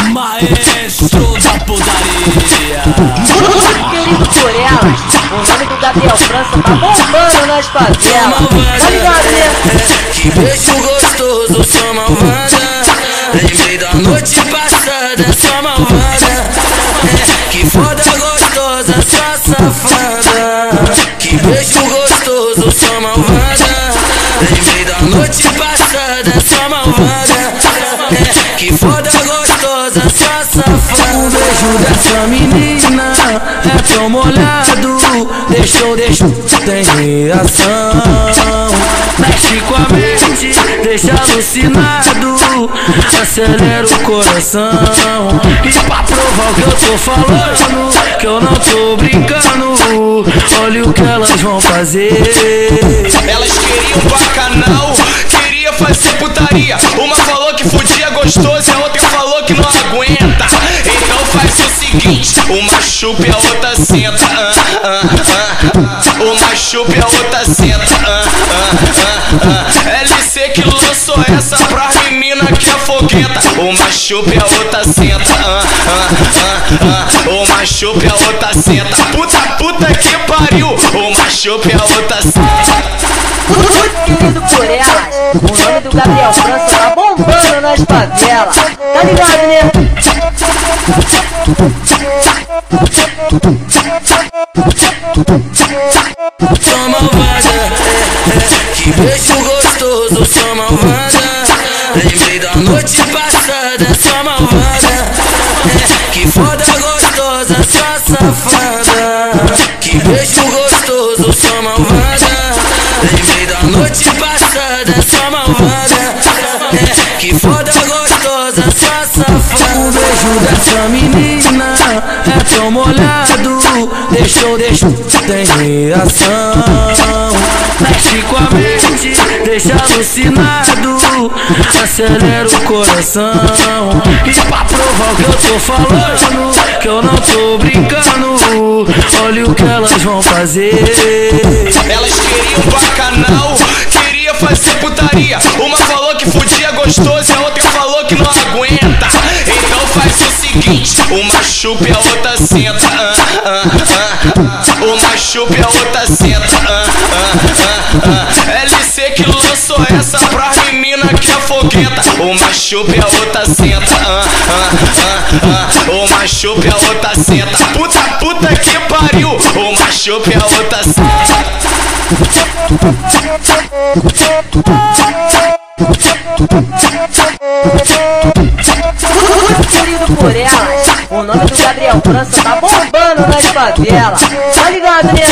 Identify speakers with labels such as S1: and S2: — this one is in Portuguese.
S1: O maestro da putaria.
S2: O nome do Gabriel França tá bombando nas favelas. Tá ligado, né?
S1: Que beijo gostoso, sou malvada. Lembrei da noite passada, sou malvada. Que foda gostosa, sua safada. Que beijo gostoso, sou malvada. Lembrei da noite passada, sua malvada. Que foda gostosa, sua safada. O beijo dessa menina é tão molhado. Deixou, deixou, tem reação. Mexe com a mente, deixa alucinado. Acelera o coração. E pra provar o que eu tô falando, que eu não tô brincando. Olha o que elas vão fazer.
S3: Elas queriam gostoso e a outra falou que não aguenta. Então faz o seguinte: uma chupa e a outra senta. Ah, ah, ah. Uma chupa e a outra senta. LC que lançou essa pra menina que é fogueta. Uma chupa e a outra senta. Uma chupa e a outra senta. Puta, puta que pariu. Uma chupa e a outra senta.
S2: Elas, o nome do Gabriel França tá bombando nas favelas. Tá ligado, né?
S1: Sou malvada, que beijo gostoso, sou malvada. Lembrei da noite passada, sou malvada. Que foda gostosa, sua safada. Noite passada, sou malvada. Que foda gostosa, sua safada. O beijo dessa menina é tão molhado. Deixou, deixou, tem reação. Mexe com a mente, deixa alucinado. Acelera o coração. E pra provar o que eu tô falando, que eu não tô brincando. Olha o que elas vão fazer.
S3: Elas queriam bacanal. Uma falou que fudia gostoso e a outra falou que não aguenta. Então faz o seguinte: uma chupa e a outra senta. Ah, ah, ah. Uma chupa e a outra senta. Ah, ah, ah, ah. LC que lançou essa pra menina que é fogueta. Uma chupa e a outra senta. Ah, ah, ah, ah. Uma chupa e a outra senta. Puta, puta que pariu. Uma chupa e a outra senta.
S2: Por elas, o nome do Gabriel França tá bombando nas favelas. Tá ligado, né?